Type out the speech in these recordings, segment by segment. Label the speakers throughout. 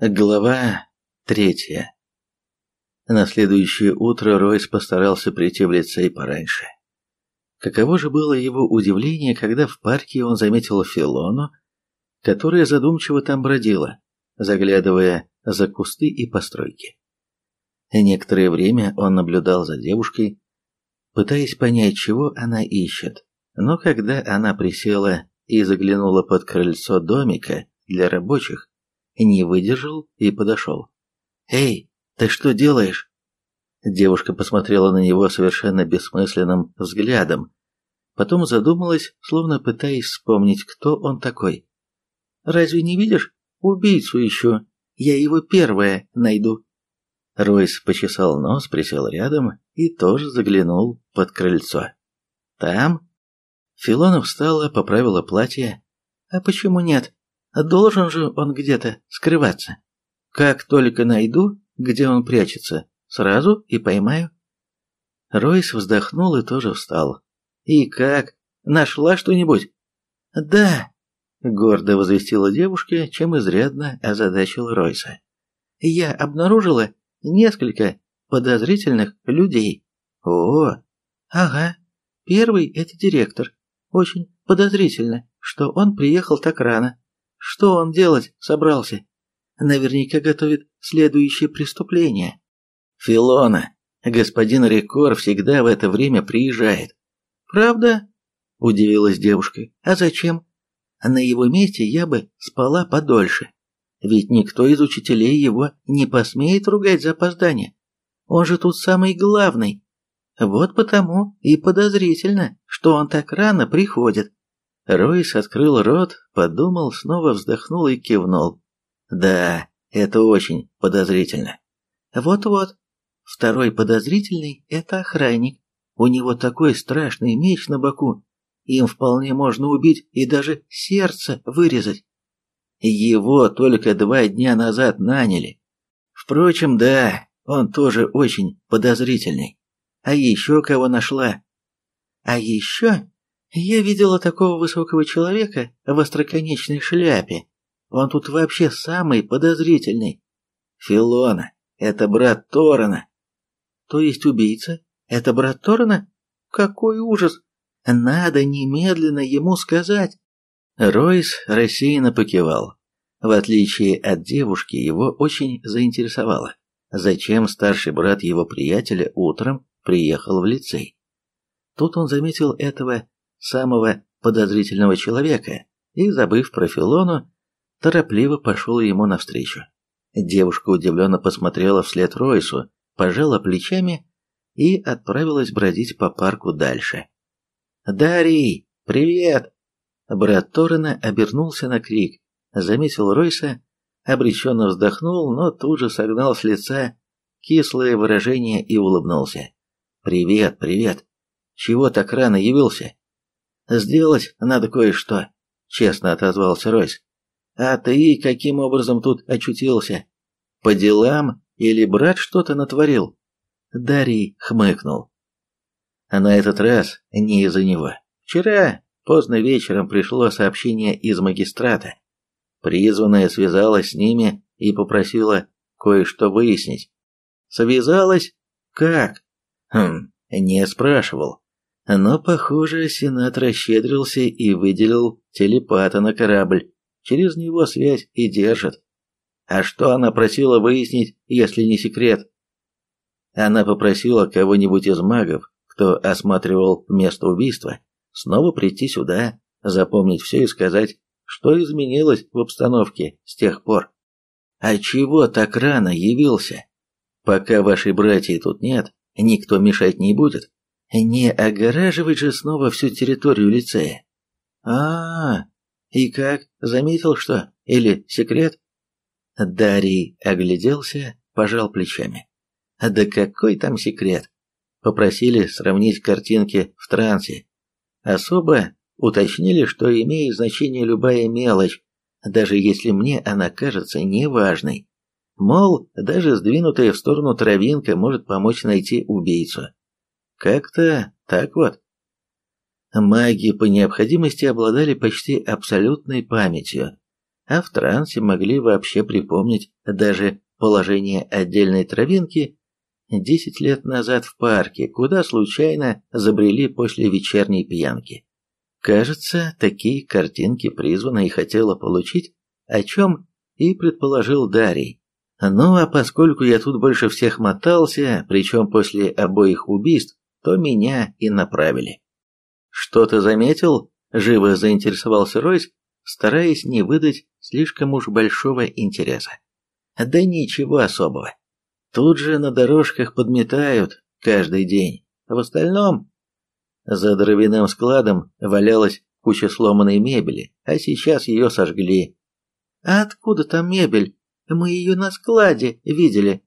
Speaker 1: Глава третья. На следующее утро Ройс постарался прийти в лицей пораньше. Каково же было его удивление, когда в парке он заметил Филону, которая задумчиво там бродила, заглядывая за кусты и постройки. Некоторое время он наблюдал за девушкой, пытаясь понять, чего она ищет, но когда она присела и заглянула под крыльцо домика для рабочих, не выдержал и подошел. «Эй, ты что делаешь?» Девушка посмотрела на него совершенно бессмысленным взглядом, потом задумалась, словно пытаясь вспомнить, кто он такой. «Разве не видишь? Убийцу ищу. Я его первая найду». Ройс почесал нос, присел рядом и тоже заглянул под крыльцо. «Там?» Филона встала, поправила платье. «А почему нет? Должен же он где-то скрываться. Как только найду, где он прячется, сразу и поймаю. Ройс вздохнул и тоже встал. И как? Нашла что-нибудь? Да, гордо возвестила девушка, чем изрядно озадачил Ройса. Я обнаружила несколько подозрительных людей. О, ага. Первый это директор. Очень подозрительно, что он приехал так рано. Что он делать собрался? Наверняка готовит следующее преступление. Филона, господин Рекор всегда в это время приезжает. Правда? Удивилась девушка. А зачем? На его месте я бы спала подольше. Ведь никто из учителей его не посмеет ругать за опоздание. Он же тут самый главный. Вот потому и подозрительно, что он так рано приходит. Ройс открыл рот, подумал, снова вздохнул и кивнул. Да, это очень подозрительно. Вот-вот. Второй подозрительный – это охранник. У него такой страшный меч на боку. Им вполне можно убить и даже сердце вырезать. Его только два дня назад наняли. Впрочем, да, он тоже очень подозрительный. А еще кого нашла? А еще я видела такого высокого человека в остроконечной шляпе. Он тут вообще самый подозрительный. Филона, это брат Торана. То есть убийца? Это брат Торана? Какой ужас! Надо немедленно ему сказать. Ройс рассеянно покивал. В отличие от девушки, его очень заинтересовало, зачем старший брат его приятеля утром приехал в лицей. Тут он заметил этого самого подозрительного человека и, забыв про Филону, торопливо пошел ему навстречу. Девушка удивленно посмотрела вслед Ройсу, пожала плечами и отправилась бродить по парку дальше. «Дарий, привет!» Брат Торрена обернулся на крик, заметил Ройса, обреченно вздохнул, но тут же согнал с лица кислое выражение и улыбнулся. «Привет, привет! Чего так рано явился?» «Сделать надо кое-что», — честно отозвался Ройс. «А ты каким образом тут очутился? По делам или брат что-то натворил?» Дарий хмыкнул. А на этот раз не из-за него. Вчера поздно вечером пришло сообщение из магистрата. Призванная связалась с ними и попросила кое-что выяснить. Связалась? Как? Хм, не спрашивал. Но, похоже, Сенат расщедрился и выделил телепата на корабль. Через него связь и держит. А что она просила выяснить, если не секрет? Она попросила кого-нибудь из магов, кто осматривал место убийства, снова прийти сюда, запомнить все и сказать, что изменилось в обстановке с тех пор. А чего так рано явился? Пока вашей братьи тут нет, никто мешать не будет. Не огораживать же снова всю территорию лицея. А, -а, -а и как? Заметил что? Или секрет? Дарий огляделся, пожал плечами. Да какой там секрет? Попросили сравнить картинки в трансе. Особо уточнили, что имеет значение любая мелочь, даже если мне она кажется неважной. Мол, даже сдвинутая в сторону травинка может помочь найти убийцу. Как-то так вот. Маги по необходимости обладали почти абсолютной памятью. а в трансе могли вообще припомнить даже положение отдельной травинки десять лет назад в парке, куда случайно забрели после вечерней пьянки. Кажется, такие картинки призвана и хотела получить, о чем и предположил Дарий. Ну а поскольку я тут больше всех мотался, причем после обоих убийств, то меня и направили. «Что ты заметил?» – живо заинтересовался Ройс, стараясь не выдать слишком уж большого интереса. «Да ничего особого. Тут же на дорожках подметают каждый день. В остальном за дровяным складом валялась куча сломанной мебели, а сейчас ее сожгли. «А откуда там мебель? Мы ее на складе видели».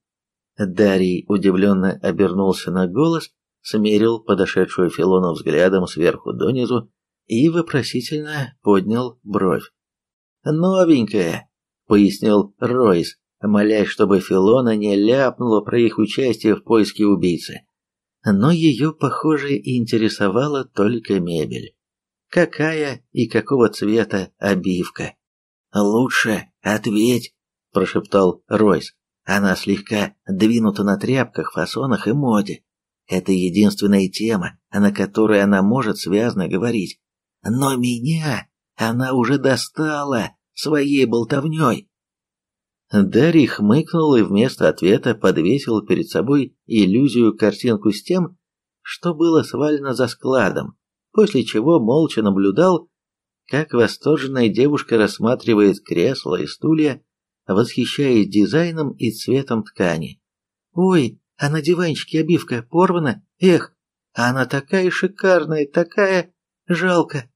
Speaker 1: Дарий удивленно обернулся на голос, смерил подошедшую Филону взглядом сверху донизу и вопросительно поднял бровь. «Новенькая», — пояснил Ройс, молясь, чтобы Филона не ляпнула про их участие в поиске убийцы но ее, похоже, интересовала только мебель. Какая и какого цвета обивка? «Лучше ответь», – прошептал Ройс. «Она слегка двинута на тряпках, фасонах и моде. Это единственная тема, на которой она может связно говорить. Но меня она уже достала своей болтовней. Дарий хмыкнул и вместо ответа подвесил перед собой иллюзию-картинку с тем, что было свалено за складом, после чего молча наблюдал, как восторженная девушка рассматривает кресла и стулья, восхищаясь дизайном и цветом ткани. «Ой, а на диванчике обивка порвана? Эх, а она такая шикарная, такая... Жалко!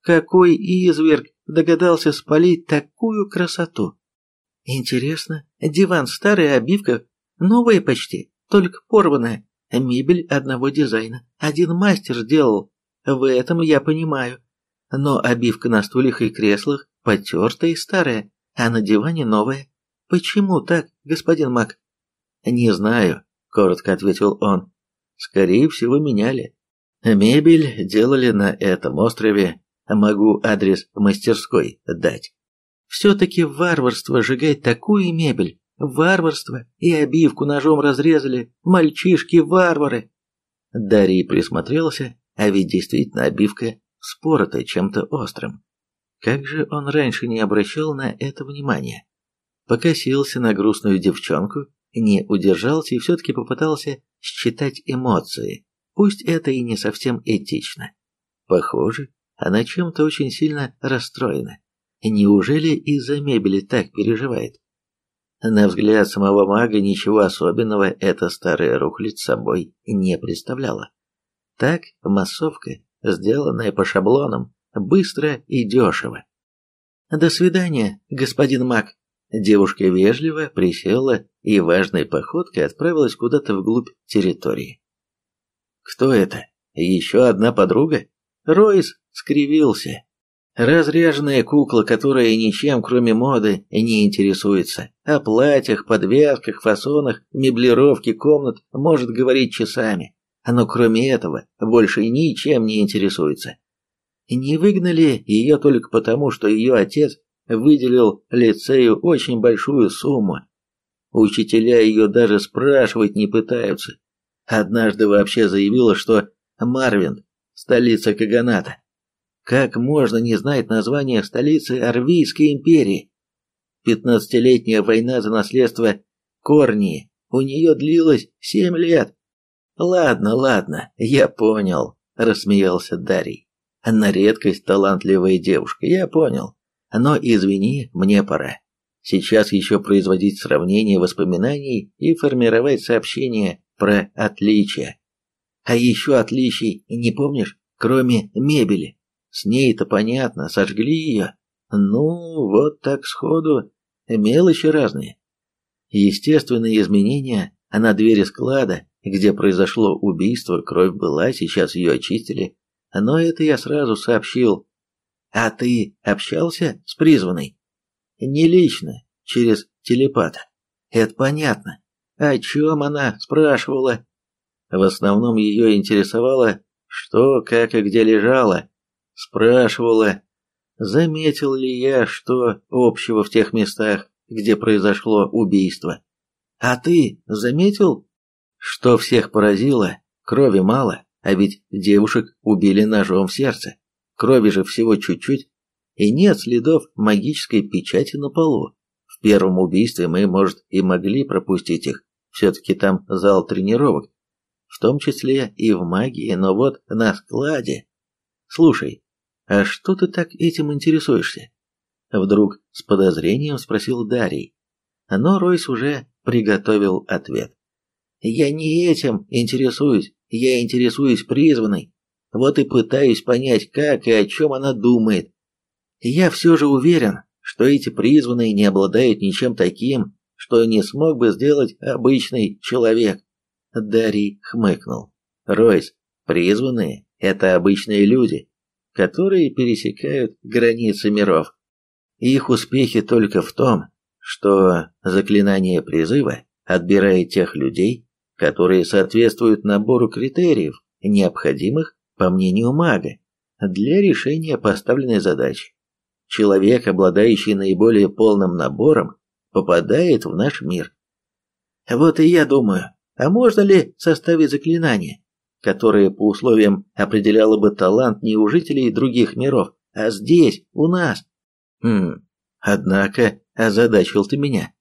Speaker 1: Какой изверг догадался спалить такую красоту!» Интересно, диван старая, обивка новая почти, только порванная. Мебель одного дизайна. Один мастер сделал. В этом я понимаю. Но обивка на стульях и креслах потертая и старая, а на диване новая. Почему так, господин Мак? Не знаю, коротко ответил он. Скорее всего, меняли. Мебель делали на этом острове. Могу адрес мастерской дать. Все-таки варварство сжигать такую мебель. Варварство. И обивку ножом разрезали. Мальчишки-варвары. Дарий присмотрелся, а ведь действительно обивка спорота чем-то острым. Как же он раньше не обращал на это внимания? Покосился на грустную девчонку, не удержался и все-таки попытался считать эмоции. Пусть это и не совсем этично. Похоже, она чем-то очень сильно расстроена. Неужели из-за мебели так переживает? На взгляд самого мага ничего особенного эта старая рухлядь собой не представляла. Так, массовка, сделанная по шаблонам, быстро и дешево. «До свидания, господин маг!» Девушка вежливо присела и важной походкой отправилась куда-то вглубь территории. «Кто это? Еще одна подруга?» Ройс скривился. Разряженная кукла, которая ничем, кроме моды, не интересуется. О платьях, подвязках, фасонах, меблировке комнат может говорить часами. Но кроме этого, больше ничем не интересуется. Не выгнали ее только потому, что ее отец выделил лицею очень большую сумму. Учителя ее даже спрашивать не пытаются. Однажды вообще заявила, что Марвин – столица Каганата. Как можно не знать название столицы Арвийской империи? Пятнадцатилетняя война за наследство Корнии у нее длилась семь лет. Ладно, ладно, я понял, рассмеялся Дарий. На редкость талантливая девушка, я понял. Но извини, мне пора. Сейчас еще производить сравнение воспоминаний и формировать сообщения про отличия. А еще отличий не помнишь, кроме мебели? С ней-то понятно, сожгли ее. Ну, вот так сходу. Мелочи разные. Естественные изменения, а на двери склада, где произошло убийство, кровь была, сейчас ее очистили. Но это я сразу сообщил. А ты общался с призванной? Не лично, через телепата. Это понятно. О чем она спрашивала? В основном ее интересовало, что, как и где лежало, Спрашивала, заметил ли я, что общего в тех местах, где произошло убийство. А ты заметил, что всех поразило? Крови мало, а ведь девушек убили ножом в сердце. Крови же всего чуть-чуть, и нет следов магической печати на полу. В первом убийстве мы, может, и могли пропустить их, все-таки там зал тренировок, в том числе и в магии, но вот на складе... Слушай, а что ты так этим интересуешься? Вдруг с подозрением спросил Дарий. Но Ройс уже приготовил ответ. Я не этим интересуюсь, я интересуюсь призванной. Вот и пытаюсь понять, как и о чем она думает. Я все же уверен, что эти призванные не обладают ничем таким, что не смог бы сделать обычный человек. Дарий хмыкнул. Ройс, призванные – это обычные люди, которые пересекают границы миров. Их успехи только в том, что заклинание призыва отбирает тех людей, которые соответствуют набору критериев, необходимых, по мнению мага, для решения поставленной задачи. Человек, обладающий наиболее полным набором, попадает в наш мир. Вот и я думаю, а можно ли составить заклинание, которое по условиям определяло бы талант не у жителей других миров, а здесь, у нас? Хм, однако озадачил ты меня.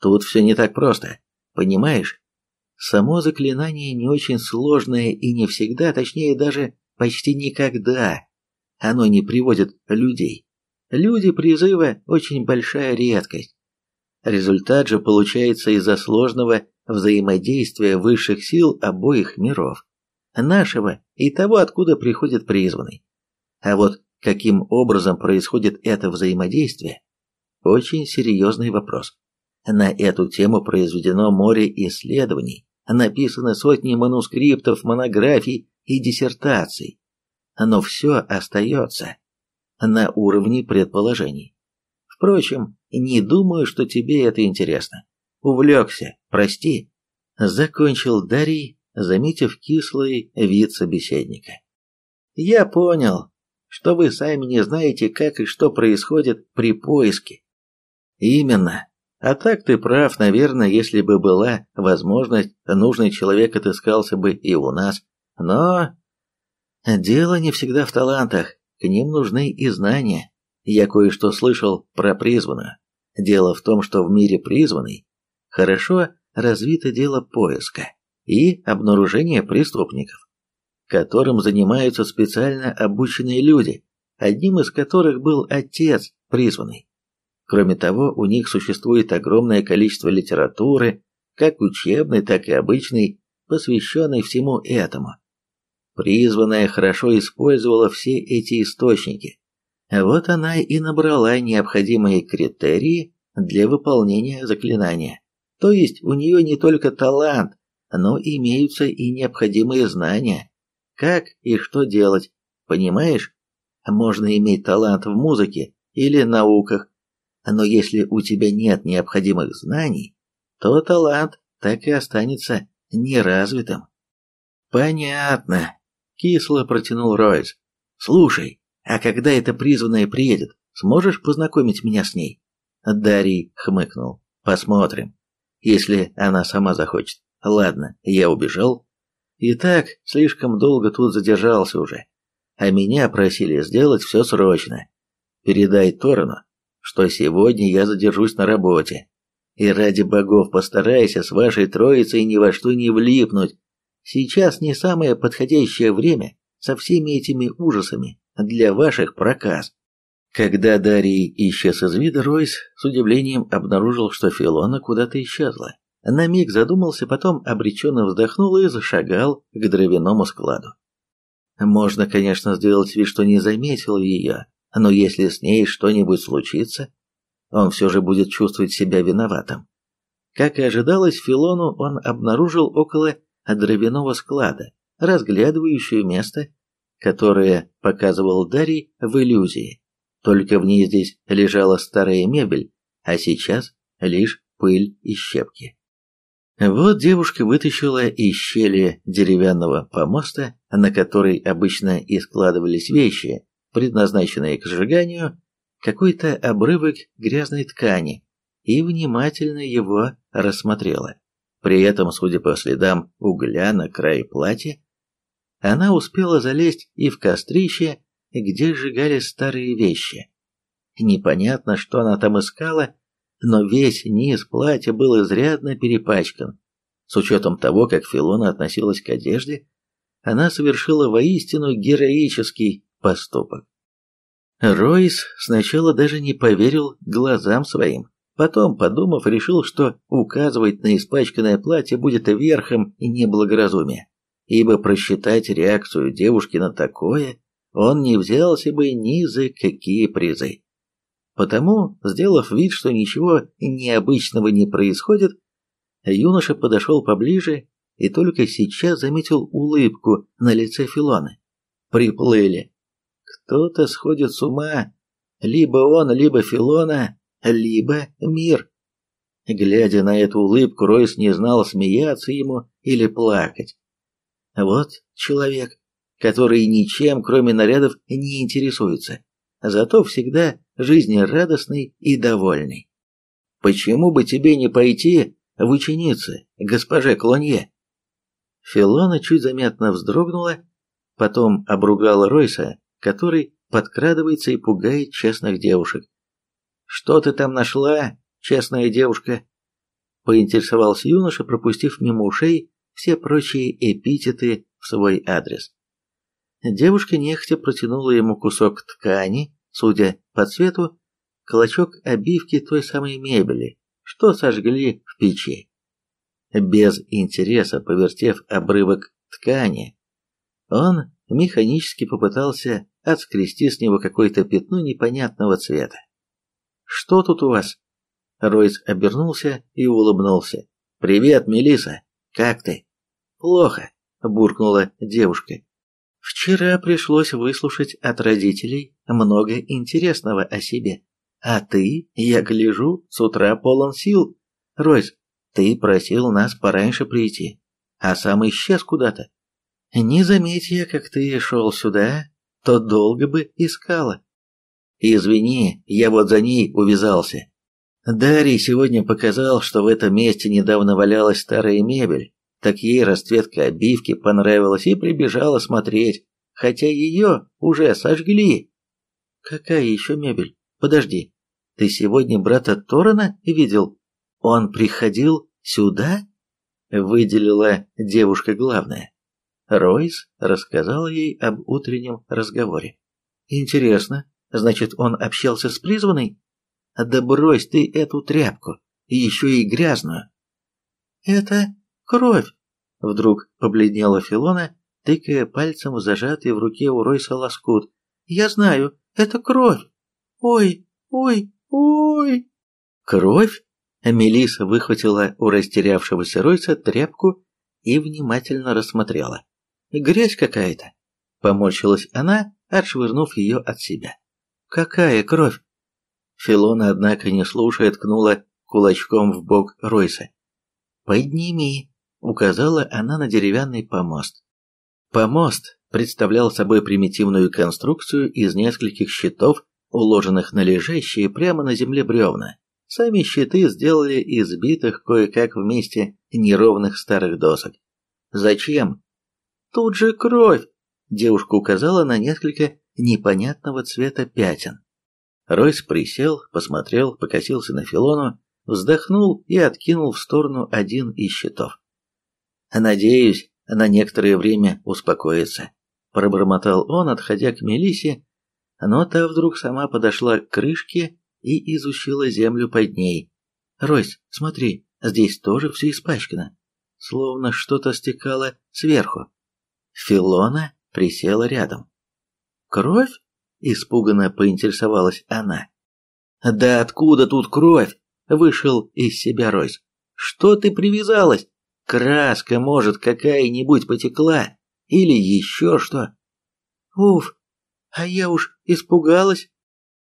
Speaker 1: Тут все не так просто, понимаешь? Само заклинание не очень сложное и не всегда, точнее даже почти никогда, оно не приводит людей. Люди призыва очень большая редкость. Результат же получается из-за сложного взаимодействия высших сил обоих миров, нашего и того, откуда приходит призванный. А вот каким образом происходит это взаимодействие, очень серьезный вопрос. На эту тему произведено море исследований, написаны сотни манускриптов, монографий и диссертаций. Но все остается на уровне предположений. Впрочем, не думаю, что тебе это интересно. Увлекся, прости. Закончил Дарий, заметив кислый вид собеседника. Я понял, что вы сами не знаете, как и что происходит при поиске. Именно. А так ты прав, наверное, если бы была возможность, нужный человек отыскался бы и у нас. Но дело не всегда в талантах, к ним нужны и знания. Я кое-что слышал про призванную. Дело в том, что в мире призванный хорошо развито дело поиска и обнаружения преступников, которым занимаются специально обученные люди, одним из которых был отец призванный. Кроме того, у них существует огромное количество литературы, как учебной, так и обычной, посвященной всему этому. Призванная хорошо использовала все эти источники, вот она и набрала необходимые критерии для выполнения заклинания. То есть у нее не только талант, но имеются и необходимые знания, как и что делать, понимаешь? Можно иметь талант в музыке или науках, но если у тебя нет необходимых знаний, то талант так и останется неразвитым. Понятно, кисло протянул Ройс. Слушай, а когда эта призванная приедет, сможешь познакомить меня с ней? Дарий хмыкнул. Посмотрим. Если она сама захочет. Ладно, я убежал. И так, слишком долго тут задержался уже. А меня просили сделать все срочно. Передай Торану, что сегодня я задержусь на работе. И ради богов постарайся с вашей троицей ни во что не влипнуть. Сейчас не самое подходящее время со всеми этими ужасами для ваших проказ. Когда Дарий исчез из вида, Ройс с удивлением обнаружил, что Филона куда-то исчезла. На миг задумался, потом обреченно вздохнул и зашагал к дровяному складу. Можно, конечно, сделать вид, что не заметил ее, но если с ней что-нибудь случится, он все же будет чувствовать себя виноватым. Как и ожидалось, Филону он обнаружил около дровяного склада, разглядывающую место, которое показывал Дарий в иллюзии. Только в ней здесь лежала старая мебель, а сейчас лишь пыль и щепки. Вот девушка вытащила из щели деревянного помоста, на который обычно и складывались вещи, предназначенные к сжиганию, какой-то обрывок грязной ткани и внимательно его рассмотрела. При этом, судя по следам угля на крае платья, она успела залезть и в кострище, где сжигали старые вещи. Непонятно, что она там искала, но весь низ платья был изрядно перепачкан. С учетом того, как Филона относилась к одежде, она совершила воистину героический поступок. Ройс сначала даже не поверил глазам своим. Потом, подумав, решил, что указывать на испачканное платье будет верхом неблагоразумия, ибо просчитать реакцию девушки на такое он не взялся бы ни за какие призы. Потому, сделав вид, что ничего необычного не происходит, юноша подошел поближе и только сейчас заметил улыбку на лице Филоны. Приплыли. Кто-то сходит с ума. Либо он, либо Филона, либо мир. Глядя на эту улыбку, Ройс не знал, смеяться ему или плакать. Вот человек, который ничем, кроме нарядов, не интересуется, зато всегда жизнерадостный и довольный. Почему бы тебе не пойти в ученицы, госпоже Клонье? Филона чуть заметно вздрогнула, потом обругала Ройса, который подкрадывается и пугает честных девушек. «Что ты там нашла, честная девушка?» Поинтересовался юноша, пропустив мимо ушей все прочие эпитеты в свой адрес. Девушка нехотя протянула ему кусок ткани, судя по цвету, клочок обивки той самой мебели, что сожгли в печи. Без интереса повертев обрывок ткани, он механически попытался отскрести с него какое-то пятно непонятного цвета. Что тут у вас?» Ройс обернулся и улыбнулся. «Привет, Мелиса. Как ты?» «Плохо», — буркнула девушка. «Вчера пришлось выслушать от родителей много интересного о себе. А ты, я гляжу, с утра полон сил. Ройс, ты просил нас пораньше прийти, а сам исчез куда-то. Не заметь я, как ты шел сюда, то долго бы искала. Извини, я вот за ней увязался. Дарий сегодня показал, что в этом месте недавно валялась старая мебель, так ей расцветка обивки понравилась и прибежала смотреть, хотя ее уже сожгли. Какая еще мебель? Подожди, ты сегодня брата Торана видел? Он приходил сюда? Выделила девушка главное. Ройс рассказал ей об утреннем разговоре. Интересно, Значит, он общался с призванной? Да брось ты эту тряпку, еще и грязную. Это кровь, вдруг побледнела Филона, тыкая пальцем в зажатый в руке у Ройса лоскут. Я знаю, это кровь. Ой, ой, ой. Кровь? Мелиса выхватила у растерявшегося Ройса тряпку и внимательно рассмотрела. Грязь какая-то. Поморщилась она, отшвырнув ее от себя. Какая кровь? Филона, однако, не слушая, ткнула кулачком в бок Ройса. «Подними», — указала она на деревянный помост. Помост представлял собой примитивную конструкцию из нескольких щитов, уложенных на лежащие прямо на земле бревна. Сами щиты сделали из сбитых кое-как вместе неровных старых досок. «Зачем?» «Тут же кровь!» Девушка указала на несколько непонятного цвета пятен. Ройс присел, посмотрел, покосился на Филону, вздохнул и откинул в сторону один из щитов. «Надеюсь, на некоторое время успокоится», — пробормотал он, отходя к Мелисе, но та вдруг сама подошла к крышке и изучила землю под ней. «Ройс, смотри, здесь тоже все испачкано, словно что-то стекало сверху». Филона присела рядом. «Кровь?» – испуганно поинтересовалась она. «Да откуда тут кровь?» – вышел из себя Ройс. «Что ты привязалась? Краска, может, какая-нибудь потекла? Или еще что?» «Уф, а я уж испугалась».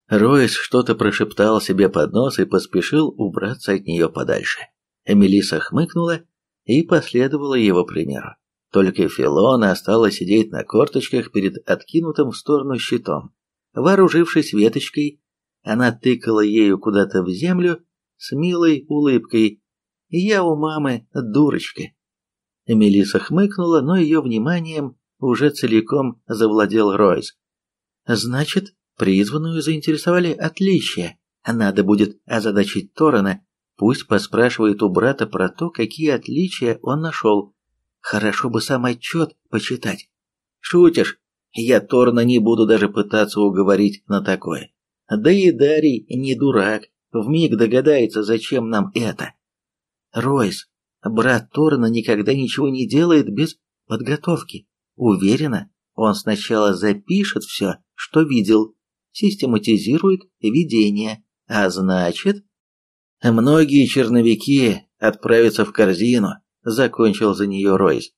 Speaker 1: Ройс что-то прошептал себе под нос и поспешил убраться от нее подальше. Мелиса хмыкнула и последовала его примеру. Только Филона осталась сидеть на корточках перед откинутым в сторону щитом, вооружившись веточкой, Она тыкала ею куда-то в землю с милой улыбкой. «Я у мамы дурочка». Мелисса хмыкнула, но ее вниманием уже целиком завладел Ройс. «Значит, призванную заинтересовали отличия. Надо будет озадачить Торана, пусть поспрашивает у брата про то, какие отличия он нашел. Хорошо бы сам отчет почитать». «Шутишь? Я Торна не буду даже пытаться уговорить на такое. Да и Дарий не дурак, вмиг догадается, зачем нам это. Ройс, брат Торна никогда ничего не делает без подготовки. Уверена, он сначала запишет все, что видел, систематизирует видение, а значит... Многие черновики отправятся в корзину, закончил за нее Ройс.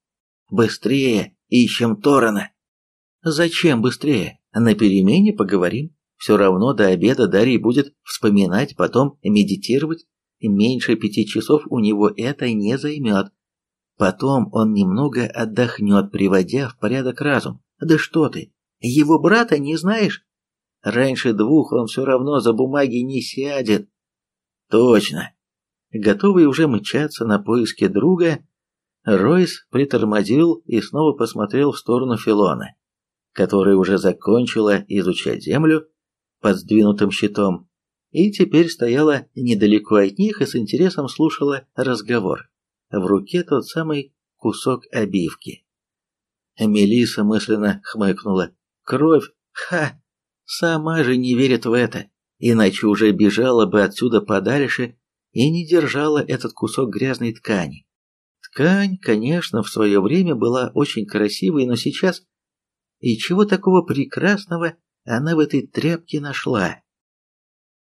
Speaker 1: Быстрее ищем Торана. Зачем быстрее? На перемене поговорим. Все равно до обеда Дарий будет вспоминать, потом медитировать. Меньше пяти часов у него это не займет. Потом он немного отдохнет, приводя в порядок разум. Да что ты, его брата не знаешь? Раньше двух он все равно за бумаги не сядет. Точно. Готовый уже мчаться на поиски друга, Ройс притормозил и снова посмотрел в сторону Филона которая уже закончила изучать землю под сдвинутым щитом и теперь стояла недалеко от них и с интересом слушала разговор. В руке тот самый кусок обивки. Мелиса мысленно хмыкнула. Кровь? Ха! Сама же не верит в это, иначе уже бежала бы отсюда подальше и не держала этот кусок грязной ткани. Ткань, конечно, в свое время была очень красивой, но сейчас и чего такого прекрасного она в этой тряпке нашла?